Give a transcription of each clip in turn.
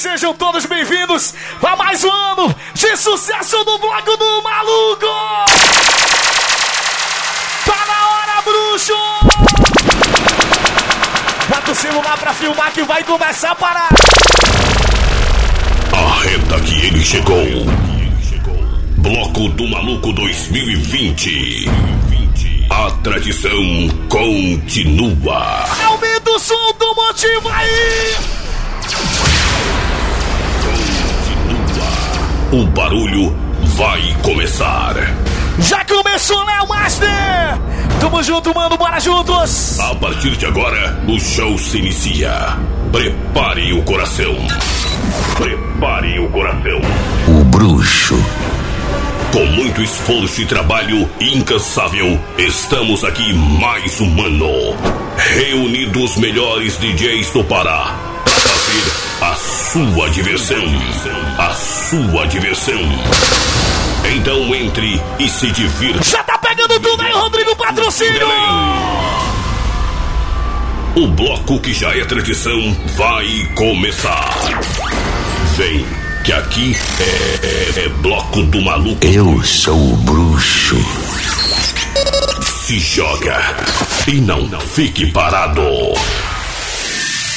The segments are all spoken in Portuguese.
sejam todos bem-vindos a mais um ano de sucesso do Bloco do Maluco! Tá na hora, bruxo! Bota o celular pra filmar que vai começar a parar! Arreta que ele chegou! Bloco do Maluco 2020. A tradição continua. Aumenta o som do motivo aí! O barulho vai começar. Já começou, né, Master? Tamo junto, mano, bora juntos! A partir de agora, o show se inicia. Prepare o coração. Prepare o coração. O bruxo. Com muito esforço e trabalho incansável, estamos aqui mais um ano. Reunidos os melhores DJs do Pará a sua diversão. A sua diversão. Então entre e se divirta. Já tá pegando tudo aí, Rodrigo Patrocínio! O bloco que já é tradição vai começar. Vem, que aqui é, é, é bloco do maluco. Eu sou o bruxo. Se joga e não fique parado.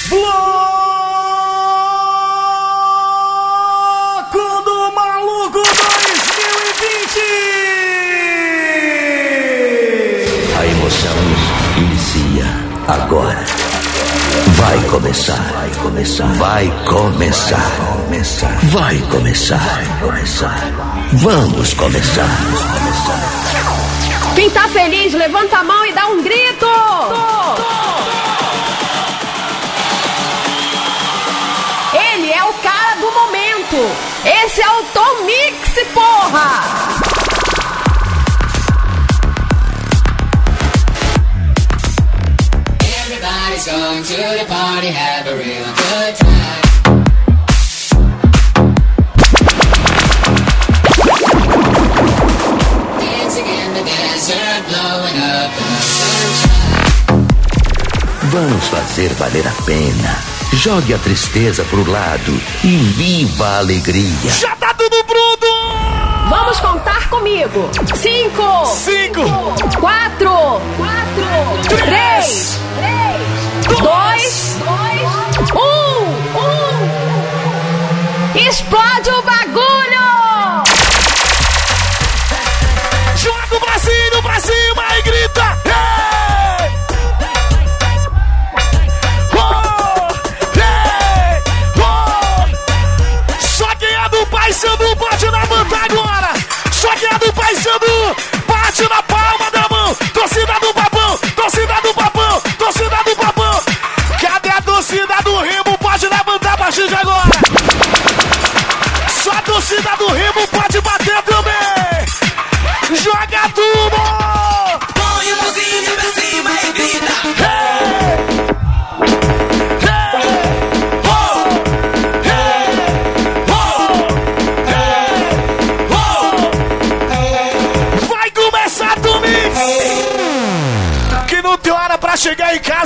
Bloco agora. Vai começar, vai começar, vai começar, vai começar, vai começar. Vamos começar. Quem tá feliz, levanta a mão e dá um grito! Ele é o cara do momento! Esse é o Tom Mix, porra! Everybody's going to the party, have a real good time. Dancing in the desert, blowing up in the sunshine. Vamos fazer valer a pena. Jogue a tristeza pro lado e viva a alegria. Já tá tudo pronto! Vamos contar comigo! Cinco! Cinco! Quatro!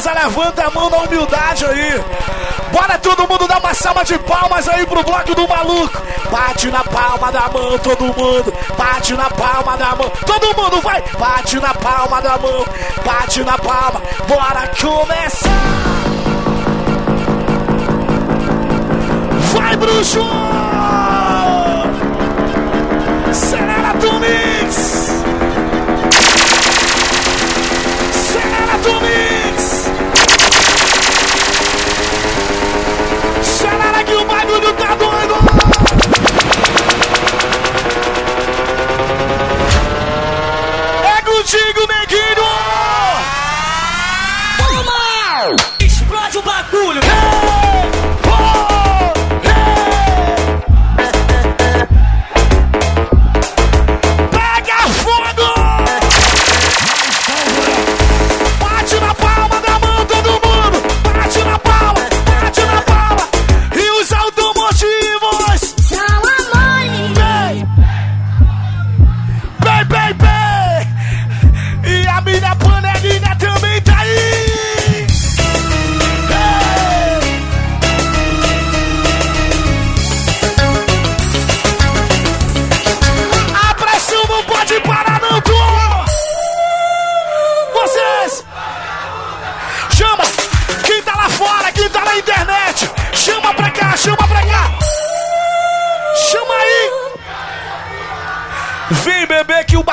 Casa, levanta a mão na humildade aí. Bora todo mundo dar uma salva de palmas aí pro bloco do maluco. Bate na palma da mão, todo mundo. Bate na palma da mão, todo mundo vai. Bate na palma da mão, bate na palma. Bora começar. Vai, bruxo!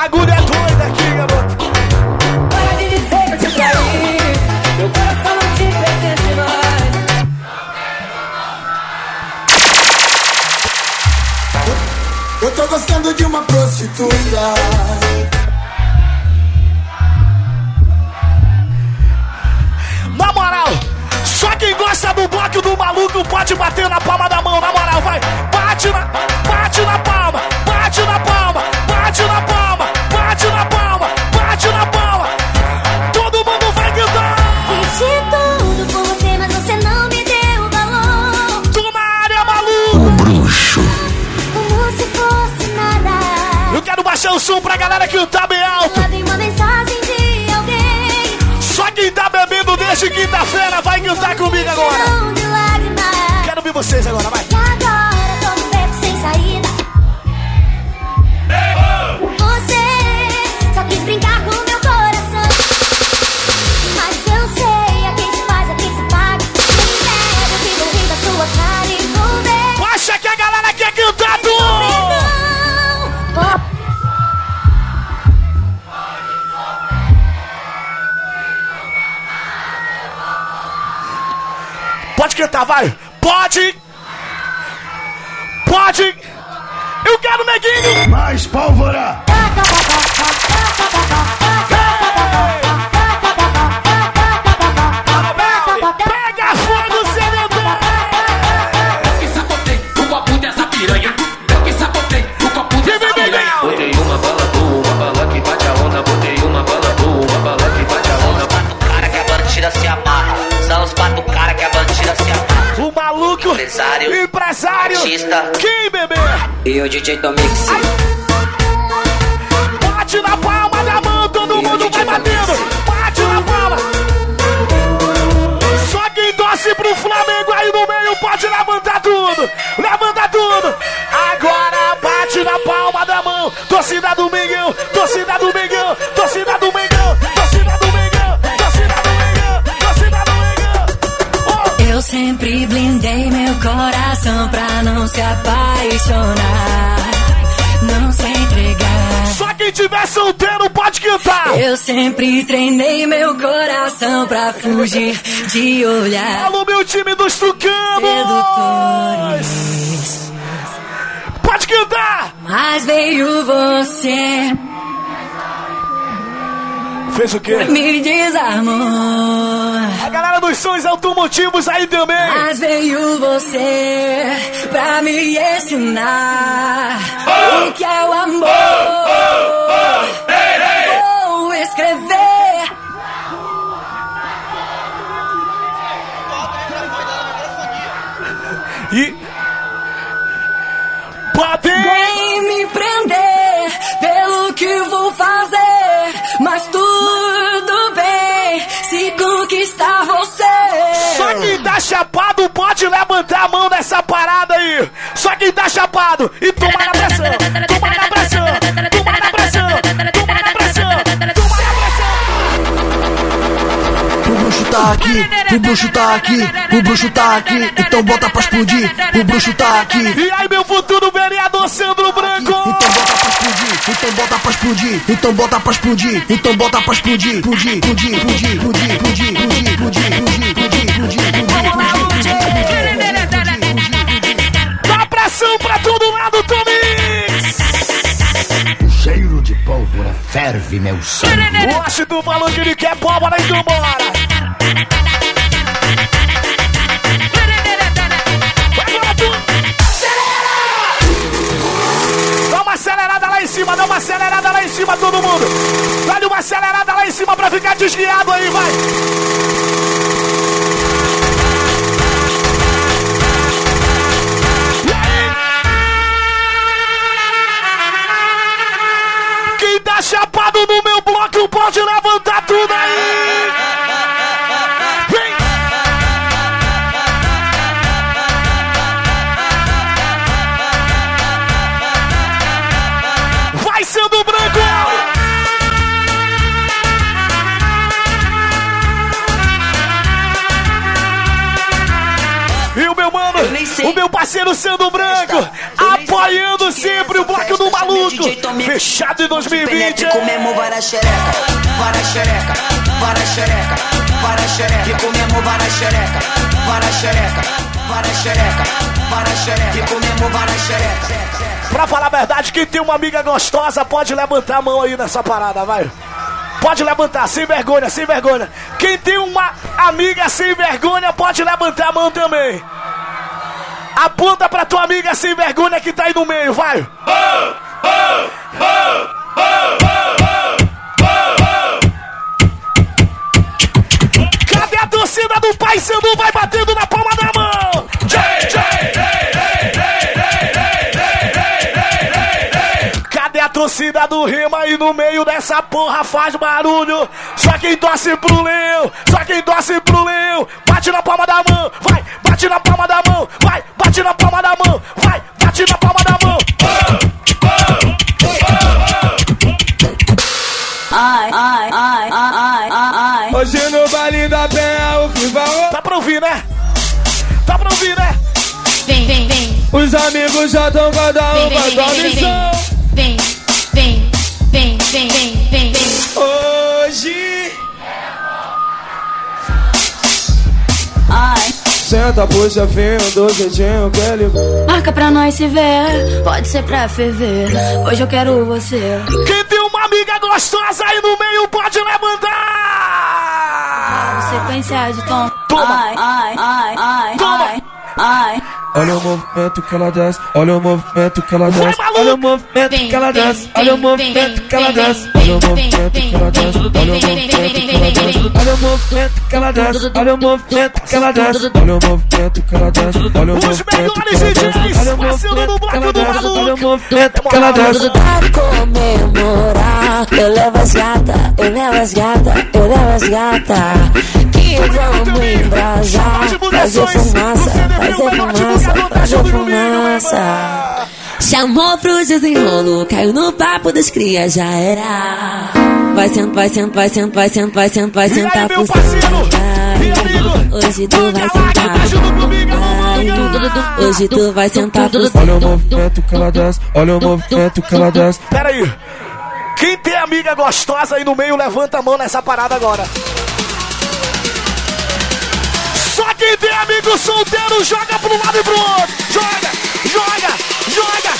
Bagulho é doido aqui, garoto. Para de dizer que eu te traí. Meu coração não te pertence mais. Eu tô gostando de uma prostituta. Na moral, só quem gosta do bloco do maluco pode bater na palma da mão. Na moral, vai. Bate na, bate na quinta-feira vai cantar comigo agora. Quero ver vocês agora Pode cantar, vai. Pode. Pode. Eu quero neguinho. Mais pólvora! Empresário. Empresário. Artista. Quem, bebê? E o DJ Tomix. Bate na palma da mão, todo mundo vai batendo. Bate na palma. Só quem torce pro Flamengo não se apaixonar, não se entregar. Só quem tiver solteiro pode cantar. Eu sempre treinei meu coração pra fugir de olhar Alô, meu time dos tucanos. Pode cantar. Mas veio você, Fez o quê? me desarmou. A galera dos sons automotivos aí também. Mas veio você pra me ensinar o que é o amor. Vou escrever E. Podem! Vem me prender pelo que vou fazer, mas tudo tá chapado pode levantar a mão nessa parada aí. Só quem tá chapado e toma na pressão, toma na pressão, toma na pressão, toma na pressão, toma na pressão. O bruxo tá aqui, o bruxo tá aqui, o bruxo tá aqui, então bota pra explodir. O bruxo tá aqui, E aí, meu futuro vereador Sandro Branco. então bota pra explodir, então bota pra explodir, então bota pra explodir, então bota pra explodir, explodir, explodir, explodir, explodir, explodir, explodir, explodir, explodir, explodir, Dá pressão pra todo lado, Tomix. O cheiro de pólvora ferve meu sangue. O Washington falou que ele quer pólvora, então bora. Agora tu. Dá uma acelerada lá em cima, dá uma acelerada lá em cima, todo mundo. Dá uma acelerada lá em cima pra ficar desviado aí, vai. no meu bloco, pode levantar tudo aí. Vem! Vai sendo branco! E o meu mano, o meu parceiro sendo branco apoiando sempre o bloco do maluco. Fechado em 2020. Comemos várias xereca, várias xereca, várias xereca, várias xereca. E comemos várias xereca, várias xereca, várias xereca, várias xereca. E comemos várias xereca. Pra falar a verdade, quem tem uma amiga gostosa pode levantar a mão aí nessa parada, vai. Pode levantar, sem vergonha, sem vergonha. Quem tem uma amiga sem vergonha pode levantar a mão também. Aponta pra tua amiga sem vergonha que tá aí no meio, vai. Cadê a torcida do Pai Sandu? Vai batendo na palma da mão. Cadê a torcida do Rima aí no meio dessa porra faz barulho? Só quem torce pro Leão, só quem torce pro Leão. Bate na palma da mão, vai, bate na palma da mão, vai, bate na palma da mão, vai, bate na palma da mão. Ai, ai, ai, ai, ai, ai. Hoje no baile da penha o que vai Tá pra ouvir, né? Tá pra ouvir, né? Vem, vem, vem. Os amigos já tão cada um a vem, missão vem. Vem, vem, vem, vem, vem, vem. Hoje Senta, puxa fino, do jeitinho que ele Marca pra nós se ver, pode ser pra ferver. Hoje eu quero você. Quem tem uma amiga gostosa aí no meio pode levantar! Sequência de tom. Toma. Ai, ai, ai, ai, Toma. ai, ai. Olha o movimento que ela desce, olha o movimento que ela desce, olha o movimento que ela desce, olha o movimento que ela desce, olha o movimento que ela desce, olha o movimento que ela desce, olha o movimento que ela desce, olha o movimento que ela desce, olha o movimento que ela desce, olha o movimento que ela desce, olha o movimento que ela desce, olha o movimento que ela desce. Pra comemorar, eu levo as gata, eu levo as gata, eu levo as gata. Que vamos embrasar, fazer fumaça, fazer fumaça, fazer fumaça. Chamou pro desenrolo, caiu no papo dos cria, já era. Vai senta, vai senta, vai senta, vai senta, vai senta, vai sentar pro sentar. Hoje tu vai manga. Hoje tu vai sentar pro Olha o movimento que ela desce, olha o movimento que ela desce. Pera aí. Quem tem amiga gostosa aí no meio, levanta a mão nessa parada agora. Amigo solteiro, joga pro lado e pro outro. Joga, joga, joga.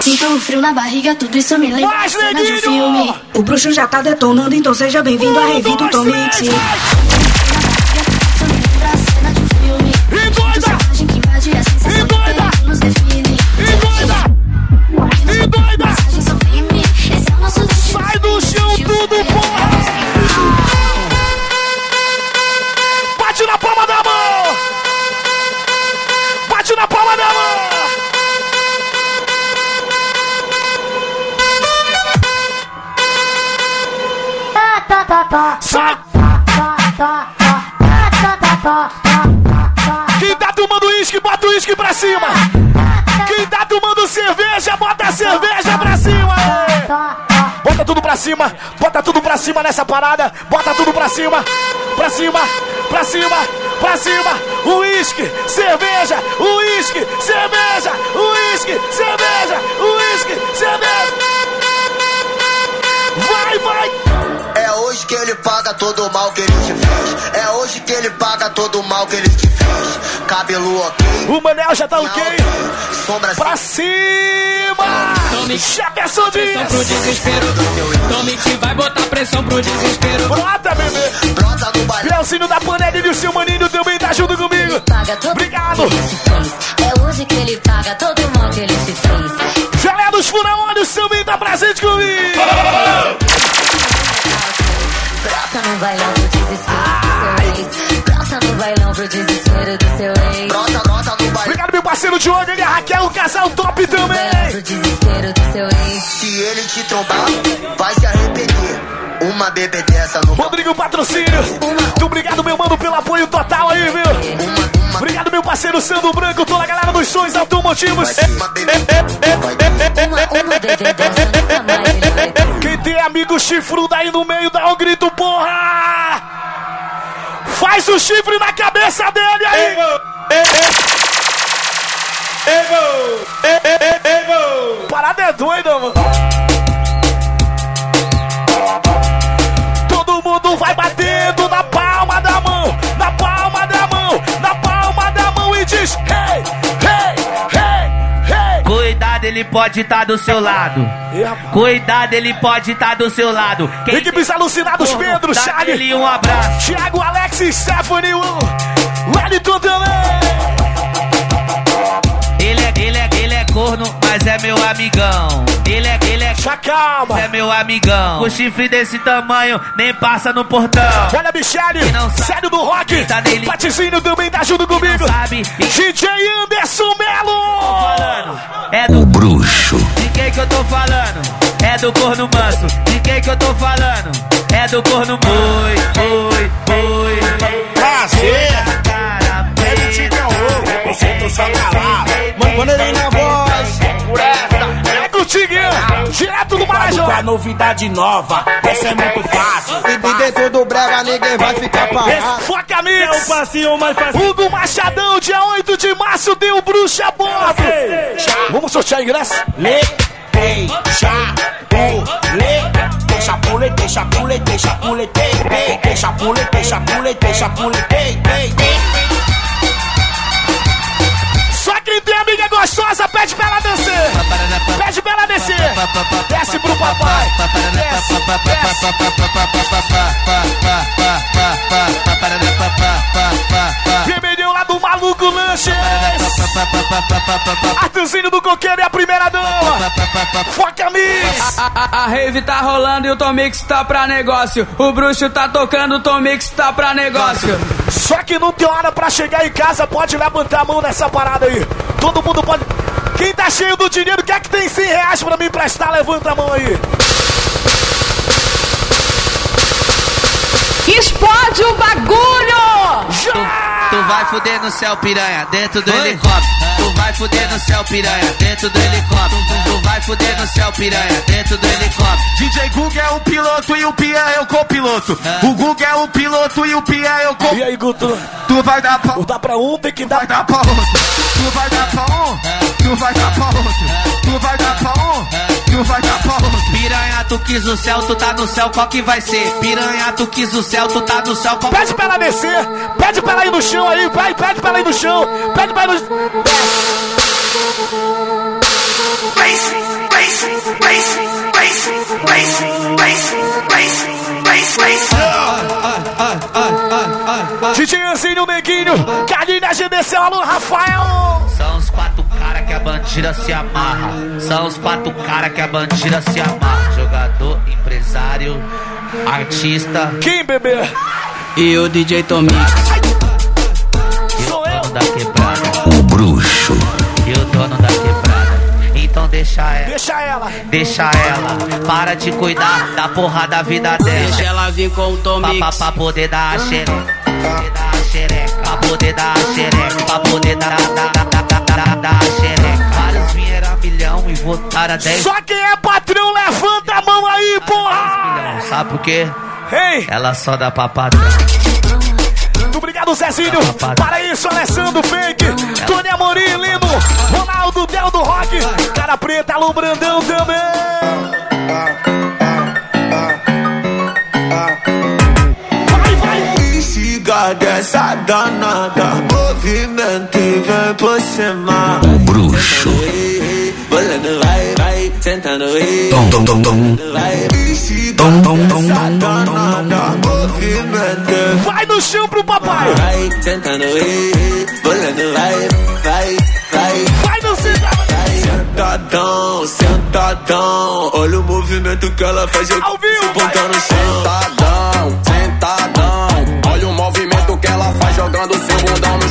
Sinto um frio na barriga, tudo isso me lembra a cena de filme. O bruxo já tá detonando, então seja bem-vindo à Um, revista dois, Tom cima, bota tudo pra cima nessa parada. Bota tudo pra cima, pra cima, pra cima, pra cima. Uísque, cerveja, uísque, cerveja, uísque, cerveja, uísque, cerveja. Vai, vai. É hoje que ele paga todo o mal que ele te fez. É hoje que ele paga todo o mal que ele. Cabelo ok. O Manel já tá ok. Sombra Pra cima! Já pensou Pressão pro desespero. Tome que vai botar pressão pro desespero. Brota, bebê! Brota no baile. Leozinho da panela e o seu maninho também tá junto comigo. Paga todo Obrigado. É hoje que ele paga todo o mal que ele se fez. Gelé dos fura-olhos, também tá presente comigo. Brota no bailão Raquel, o top também. pro desespero do seu ex. Se ele te trombar, vai se arrepender. Uma bebê dessa no Rodrigo Patrocínio. Muito obrigado, meu mano, pelo apoio total aí, viu? Obrigado, meu parceiro Sandro Branco, toda a galera dos sonhos automotivos. Quem tem amigo chifrudo aí no meio, dá um grito, porra! Faz o chifre na cabeça dele aí. Parada é doida, mano. Todo mundo vai batendo na palma da mão, na palma da mão, na palma da mão e diz: Hey, hey, hey, hey. Cuidado, ele pode estar do seu lado. Cuidado, ele pode estar do seu lado. Quem Equipes alucinados, Pedro, dá Charlie, um abraço. Thiago, Alex, Stephanie, o Wellington mas é meu amigão. Ele é, ele é, calma. é meu amigão. Com chifre desse tamanho, nem passa no portão. Olha, Michele, sério do rock. Tá nele. Patizinho também tá junto comigo. sabe? DJ Anderson Melo. É do O bruxo. De quem que eu tô falando? É do corno manso. De quem que eu tô falando? É do corno oi, oi, oi. Prazer. Cara, Você tô só Mano, quando ele na voz. É contigo, direto do Marajó. Pra novidade nova, essa é muito fácil. E, e dentro do brega ninguém vai ficar parado. Foca É Mix. o passinho mais fácil. Hugo Machadão, dia 8 de março, deu Bruxa Bob. Vamos sortear ingresso? Lê, ei, chá, pule, deixa pule, deixa pule, deixa pule, tei, tei, deixa pule, deixa pule, deixa pule, tei, tei, tei. Só quem tem amiga gostosa pede pra ela descer. Pede pra ela descer. Desce pro papai. Desce, desce. Vermelhão lá do Maluco Lanches. Arthurzinho do Coqueiro é a primeira dama. Foca Mix. A, a, a rave tá rolando e o Tomix tá pra negócio. O bruxo tá tocando, o Tomix tá pra negócio. Só que não tem hora pra chegar em casa, pode levantar a mão nessa parada aí. Todo mundo pode. Quem tá cheio do dinheiro, quer que tem 100 reais pra me emprestar? Levanta a mão aí. Explode o bagulho! Tu vai fuder no céu, piranha, dentro do helicóptero. Tu vai fuder no céu, piranha, dentro do helicóptero. Tu vai fuder no céu, piranha, dentro do helicóptero. DJ Gug é o piloto e o Pia é o copiloto. O Gug é o piloto e o Pia é o copiloto. E aí, Guto? Tu vai dar pra, dá pra um, tem que dar. vai dar pra outro. Tu vai dar pra um, tu vai dar pra outro. Tu vai dar pra um, tu vai dar pra outro. Piranha, tu quis o céu, tu tá no céu, qual que vai ser? Piranha, tu quis o céu, tu tá no céu, qual Pede pra ela descer. Pede pra ela ir no chão aí. Vai, pede pra ela ir no chão. Pede pra ela ir no. DJ Anzinho Neguinho. Carlinha GDC, alô, Rafael. São os quatro cara que a bandida se amarra. São os quatro cara que a bandida se amarra. Jogador, empresário, artista Quem, bebê? E o DJ Tomix. Deixa ela. Deixa ela. Deixa ela, para de cuidar da porra da vida Deixa dela. ela vir com o Pra, Tomix. pra, pra poder dar a xereca. Poder dar a xereca. Pra poder dar a xereca. Pra poder dar, dar, dar, dar, dar, dar, dar a xereca. Vários vieram a milhão e votaram a 10 Só quem é patrão, levanta a mão aí, porra. milhão. Sabe por quê? Ei, Ela só dá pra patrão. muito obrigado, Zezinho. Para isso, Alessandro Fake. Tony Amorim, Lino. Ronaldo Do Rock. Cara Preta, Alô Brandão também. Vai, vai. Instiga dessa danada, movimento e vem por cima. O bruxo. Bolando vai, vai, sentando aí. Tom, tom, tom, tom. Vai, instiga Tom, tom, tom, dessa tom, tom, tom, danada, movimento Vai no chão pro papai. vai, sentando. Bolando vai, vai, vai. Vai. Sentadão, sentadão. Olha o movimento que ela faz. Eu Ao vivo, se ponta no chão. Sentadão, sentadão. Olha o movimento que ela faz jogando seu bundão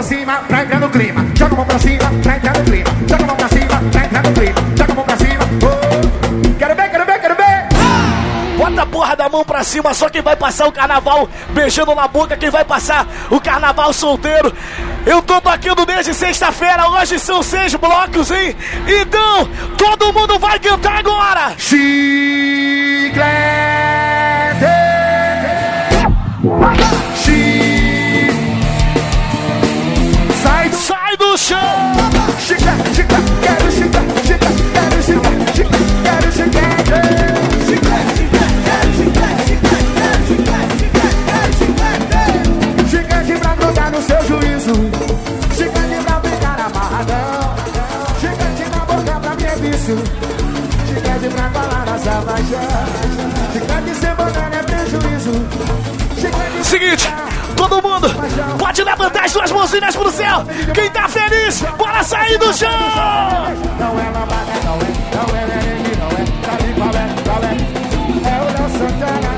pra cima pra entrar no clima. Joga a mão pra cima pra entrar no clima. Joga a mão pra cima pra entrar no clima. Joga a mão pra cima. Oh. Quero ver, quero ver, quero ver. Bota a porra da mão pra cima, só quem vai passar o carnaval beijando na boca, quem vai passar o carnaval solteiro. Eu tô tocando desde sexta-feira, hoje são seis blocos, hein? Então, todo mundo vai cantar agora! Sai, chão. Chica, chica, quero chica, chica, quero chica, chica, quero chica. Chica de pra grudar no seu juízo. Chica de pra brincar amarradão. Chica de na boca pra minha vício. Chica de pra colar nossa paixão. Levantar as duas mãozinhas pro céu. Quem tá feliz, bora sair do chão! Não é lambada, não é, não é merengue, não é, sabe qual é, o Léo Santana.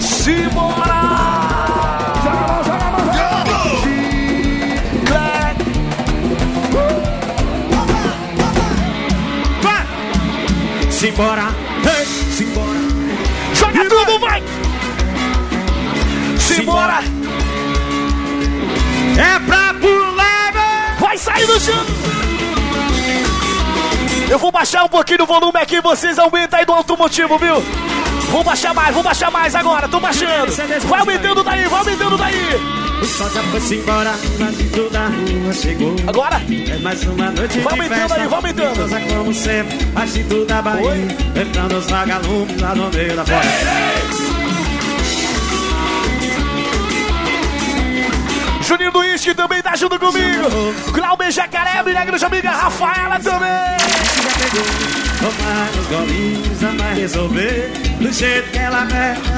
Simbora! Simbora, hey, simbora. Joga tudo, vai! Simbora! É pra pular, Vai sair do chão! Eu vou baixar um pouquinho o volume aqui, vocês aumentam aí do automotivo, viu? Vou baixar mais, vou baixar mais agora, tô baixando. Vai aumentando daí, vai aumentando daí. O sol já foi-se embora, bandido da rua chegou. Agora? É mais uma noite Vai de festa, aí, aumentando. gostosa como sempre, da Bahia. Entrando os vagalumes lá no meio da festa. Juninho do Isque também tá junto comigo. Glauber Jacaré, minha grande amiga Rafaela também.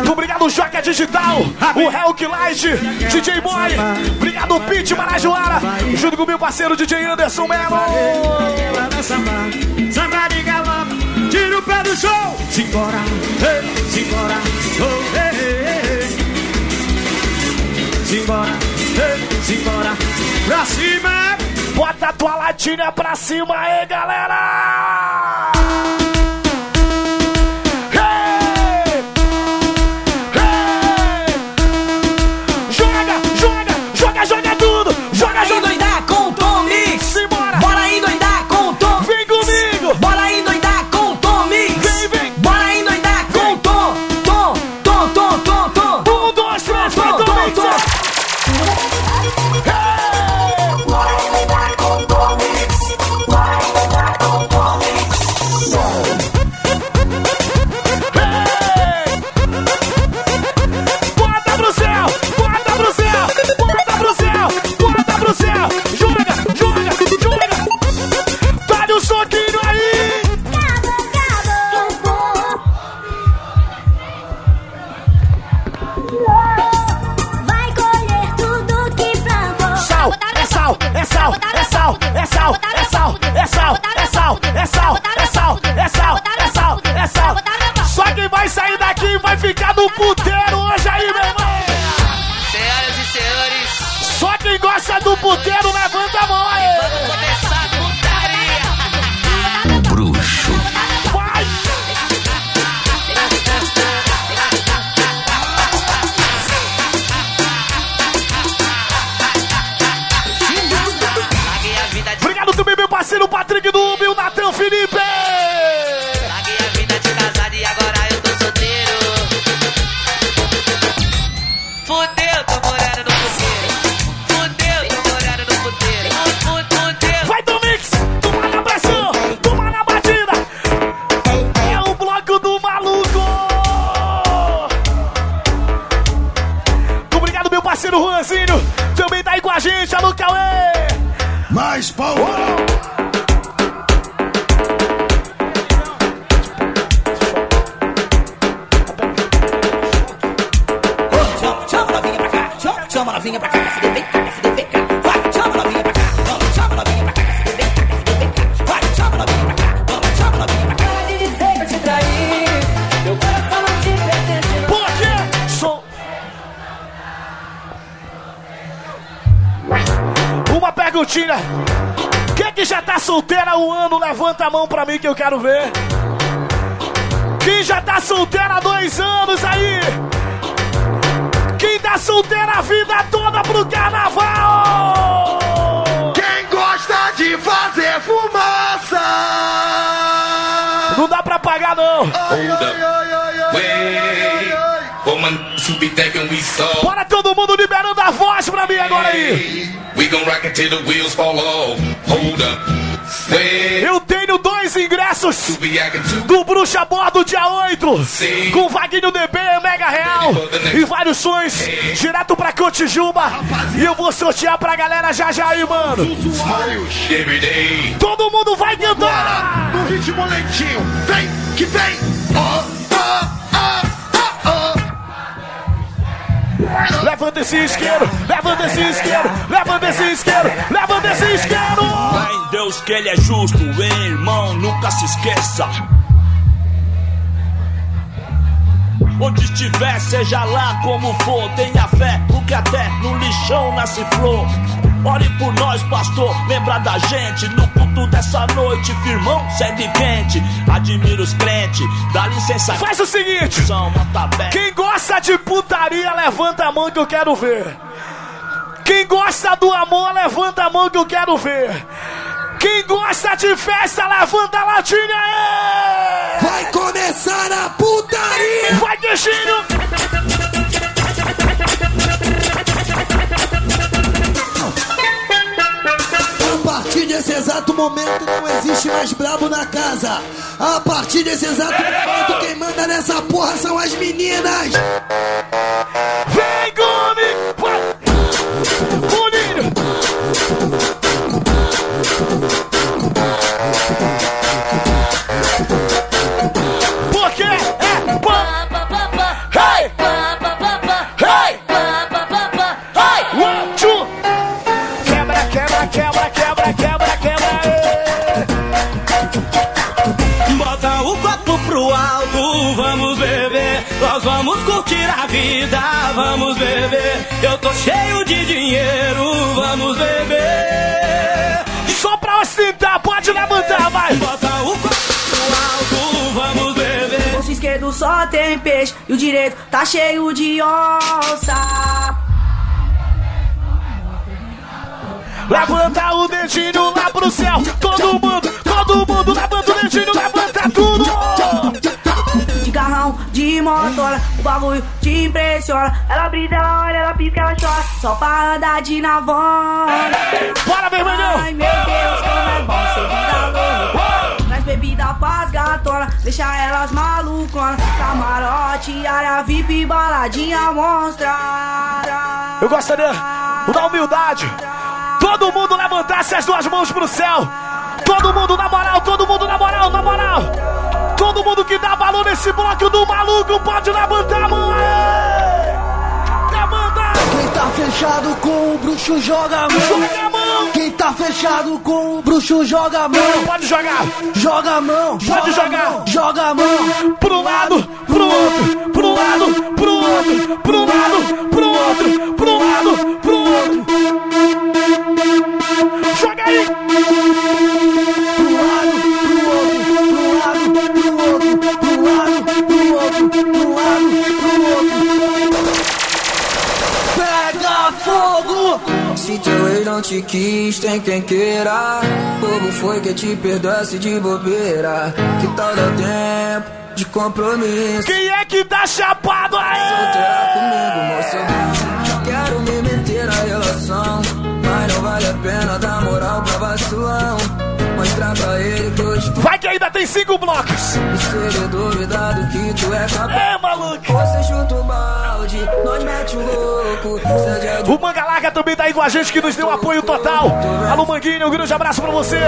Obrigado, Joca Digital, o Helk Light, DJ Boy. Obrigado, Pete Marajoara. Junto com meu parceiro DJ Anderson Melo. Samba de galope, tira o pé do show. Simbora, simbora, oh. Simbora, simbora, pra cima. Bota a tua latinha pra cima aí, galera! Big Noob, o Natan Felipe! Levanta a mão pra mim que eu quero ver. Quem já tá solteira há dois anos aí? Quem tá solteira a vida toda pro carnaval? Quem gosta de fazer fumaça? Não dá pra pagar não. Bora todo mundo liberando a voz pra mim agora aí. We gon' rock it till the wheels fall off. Hold up. Eu tenho dois ingressos do Bruxa Bordo dia 8 Sim. com Vaguinho DB, Mega Real e vários sons direto pra Cotijuba e eu vou sortear pra galera já já aí, mano. Todo mundo vai cantar! No ritmo lentinho, vem que vem! Ó, ó, ó. Levanta esse isqueiro, levanta esse isqueiro, levanta esse isqueiro, levanta esse isqueiro! Fé em Deus que ele é justo, hein, irmão, nunca se esqueça. Onde estiver, seja lá como for, tenha fé, porque até no lixão nasce flor. Ore por nós, pastor, lembra da gente no culto dessa noite, firmão, segue quente. Admira os crentes, dá licença. Faz o seguinte, quem gosta de putaria, levanta a mão que eu quero ver. Quem gosta do amor, levanta a mão que eu quero ver. Quem gosta de festa, levanta a latinha aí! Vai começar a putaria! Vai, Queixinho! Desse exato momento não existe mais brabo na casa. A partir desse exato momento quem manda nessa porra são as meninas. Vem, vida, vamos beber. Eu tô cheio de dinheiro, vamos beber. Só pra ostentar, pode levantar, vai! Bota o copo alto, vamos beber. O bolso esquerdo só tem peixe e o direito tá cheio de onça. Levanta o dedinho lá pro céu, todo mundo, todo mundo levanta o dedinho, levanta tudo! Motora, o bagulho te impressiona. Ela brilha, ela olha, ela pisca, ela chora. Só pra andar de navona. Bora, vermelhão! Ai meu Deus, como é bom ser vida louca. Traz bebida pras gatona, deixa elas maluconas. Camarote, área VIP, baladinha monstra. Eu gostaria da humildade. Todo mundo levantasse as duas mãos pro céu. Todo mundo na moral, todo mundo na moral, na moral. Todo mundo que dá valor nesse bloco do maluco pode levantar a mão. Levanta! Quem tá fechado com o bruxo joga a mão. Joga a mão! Quem tá fechado com o bruxo joga a mão. Pode jogar! Joga a mão. Pode joga jogar. mão, Joga a mão. Pro lado, pro outro, pro lado, pro outro, pro lado, pro outro, pro lado, pro outro. Joga aí! Se teu ex não te quis, tem quem queira. Povo foi que te perdoasse de bobeira. Que tal dar tempo de compromisso? Quem é que tá chapado Solteira aí? comigo, moço. Quero me meter na relação. Mas não vale a pena dar moral pra vacilão. Mostrar pra ele que eu estou ainda tem cinco blocos. É, maluco. o Manga Larga também tá aí com a gente que nos deu apoio total. Alô, Manguinho, um grande abraço pra você.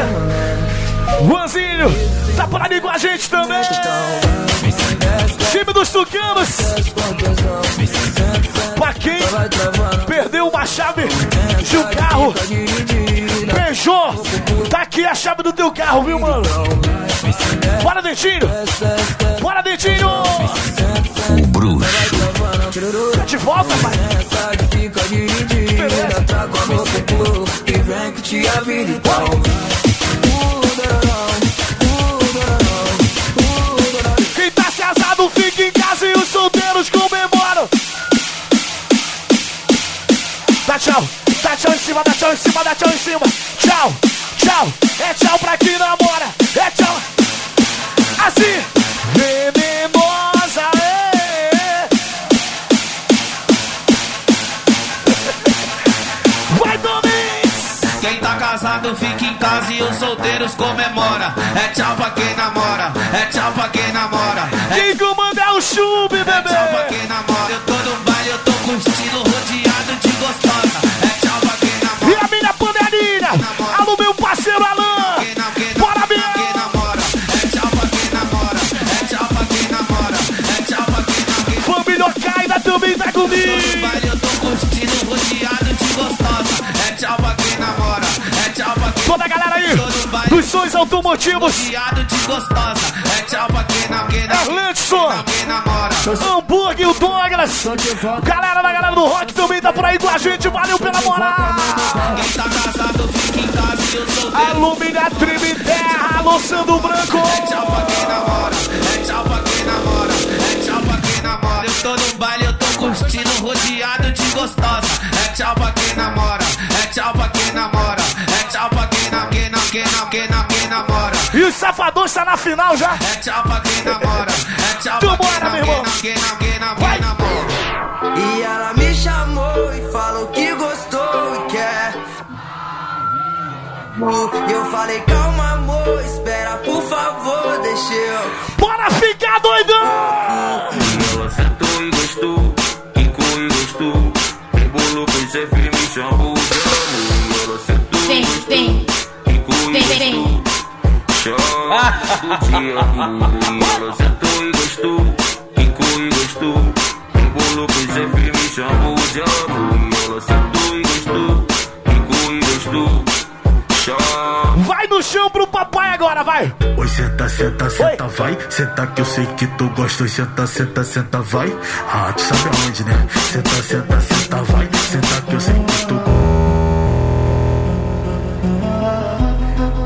Juanzinho, tá por ali com a gente também. Time dos Tucanos. Pra quem perdeu uma chave de um carro, beijou. Tá aqui a chave do teu carro, viu, mano? Bora, Dentinho. Bora, Dentinho. O bruxo. Tá de volta, pai. Fica cima, dá tchau em cima, dá tchau em cima. Tchau, tchau, é tchau pra quem namora, é tchau. Assim, venenosa, é. Vai, Domingos! Quem tá casado fica em casa e os solteiros comemora. É tchau pra quem namora, é tchau pra quem namora. É Quem comanda é o Chube, É tchau pra bebê. quem namora. Eu tô no baile, Erlandson, quem namora. Hambúrguer, o Douglas. Galera da galera do rock também tá por aí com a gente. Valeu pela moral. Tá. Alumina Trime Terra, alô Sandro Branco. É tchau pra quem namora, é tchau pra quem namora, é tchau pra quem namora. Eu tô no baile, eu tô curtindo, rodeado de gostosa. É tchau pra quem namora, é tchau pra quem namora, E os safadões tá na final já. É tchau pra quem namora, é tchau pra quem Vambora, não, meu quem irmão. não, quem não, quem não, quem namora. E ela me chamou e falou que gostou e quer. E eu falei, calma, amor, espera, por favor, deixa eu. Bora ficar doidão. Dia Ela sentou e gostou, quicou e gostou. Embolou com esse me chamou de amor. Ela sentou e gostou, quicou e gostou. Chama Vai no chão pro papai agora, vai. Oi, senta, senta, senta, vai. Senta que eu sei que tu gosta. Oi, senta, senta, senta, vai. Ah, tu sabe aonde, né? Senta, senta, senta, vai. Senta que eu sei que tu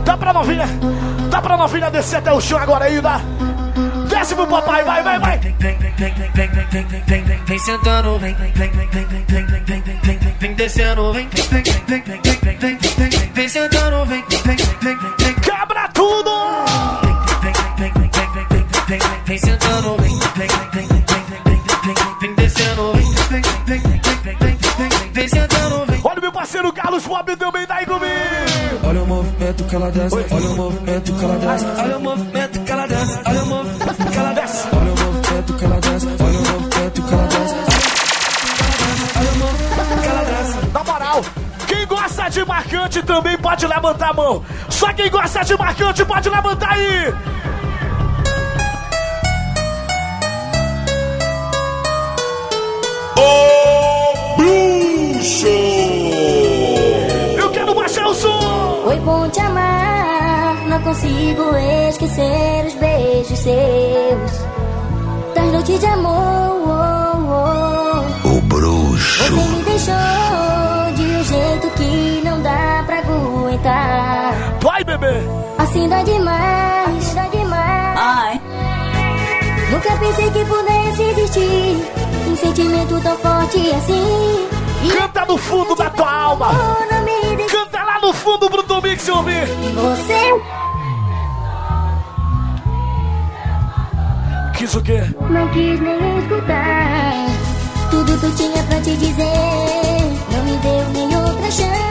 Dá pra novinha, dá pra novinha descer até o chão agora aí, dá. Desce pro papai, vai, vai, vai. Vem sentando, vem, vem, vem, vem, vem, vem, vem, vem, vem, vem, vem, vem, descendo, vem, vem, vem, vem, vem, vem, vem, vem, vem, vem, sentando, vem, vem, vem, vem, vem, Quebra tudo. vem, vem, vem, vem, vem, vem, vem, vem, vem, sentando, vem, vem, vem, vem, vem, vem, vem, vem, vem, vem, vem descendo, vem, vem, vem, vem, vem, vem, vem, sentando, vem. Olha o meu parceiro Carlos Bob também tá aí comigo. Olha o movimento que ela desce, olha o movimento que ela desce, olha o movimento que ela desce, olha o movimento que ela desce, olha o movimento que ela desce, olha o movimento que ela desce, olha o movimento que ela desce. Na moral, quem gosta de marcante também pode levantar a mão. Só quem gosta de marcante pode levantar aí. O Bruxo! Eu quero baixar o som. Foi bom te amar, não consigo esquecer os beijos seus. Das noites de amor, oh, oh. O bruxo. Você me deixou de um jeito que não dá pra aguentar. Vai, bebê. Assim dá demais, assim dá demais. Ai. Nunca pensei que pudesse existir um sentimento tão forte assim. No fundo da tua alma. Canta lá no fundo pro se ouvir. você. Quis o quê? Não quis nem escutar Tudo que eu tinha pra te dizer Não me deu nem outra chance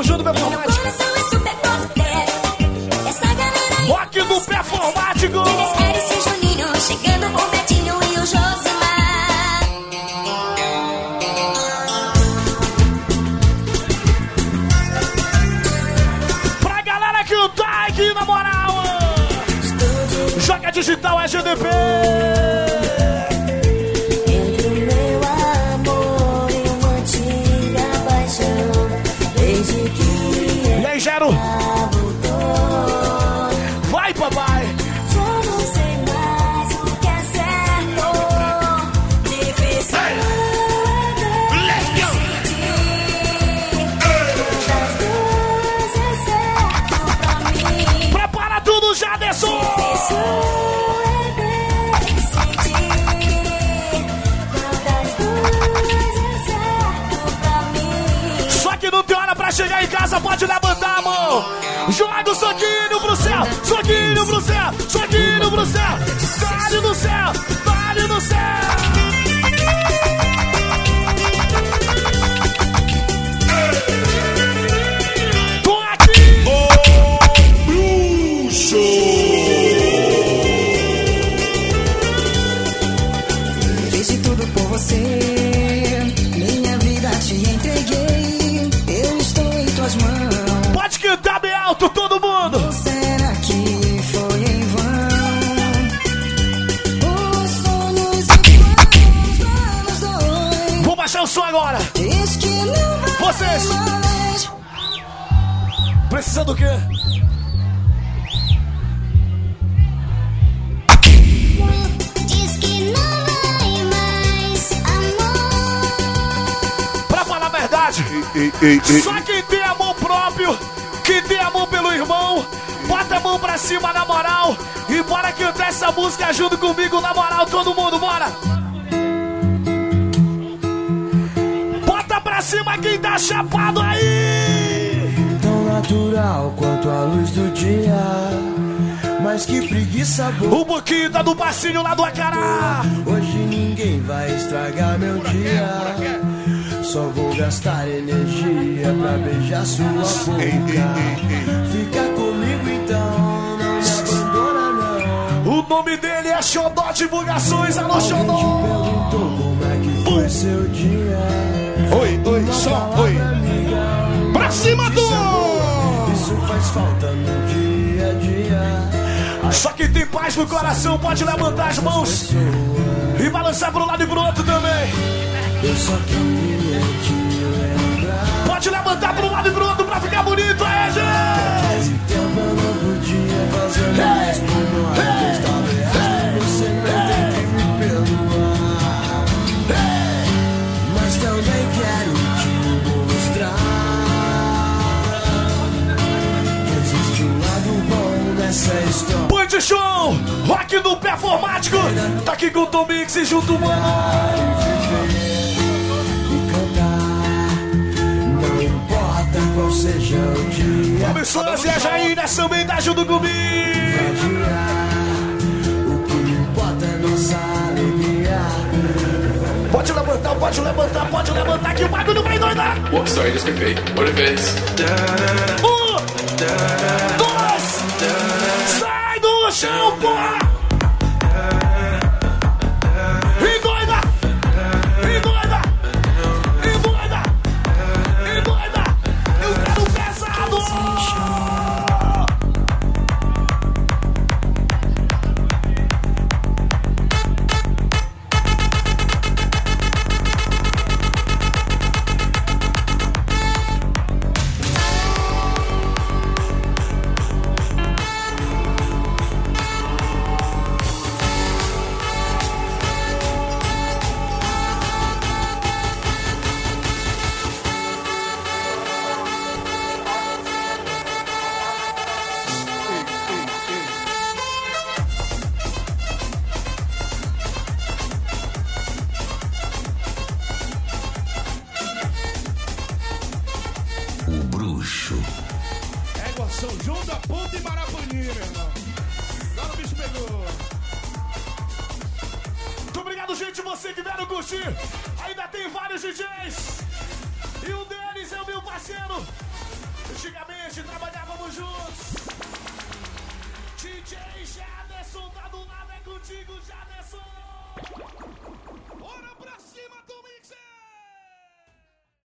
Tamo junto, céu, soquinho pro céu, soquinho pro céu. No céu, essa música junto comigo na moral, todo mundo, bora! Bota pra cima quem tá chapado aí! Tão natural quanto a luz do dia. Mas que preguiça boa. O Boquinho tá do passinho lá do Acará! Hoje ninguém vai estragar meu dia. Só vou gastar energia pra beijar sua boca. O nome dele é Xodó Divulgações, alô Xodó! como seu dia. Oi, oi, só, oi. Pra cima, sabor. Isso faz falta no dia a dia. Só quem tem paz no coração pode levantar as mãos e balançar pro lado e pro outro também. Eu só queria te lembrar. Pode levantar pro lado e pro outro pra ficar bonito, é, gente! Band Show, rock do performático, tá aqui com o Tom Mix e junto, mano. Qual seja o dia. Começou a viajar aí nessa também tá junto comigo. O que importa é nossa alegria. Pode levantar, pode levantar, pode levantar que o bagulho vai doidar. Whoops, sorry, just clickbait. What if it's Um, sai do chão,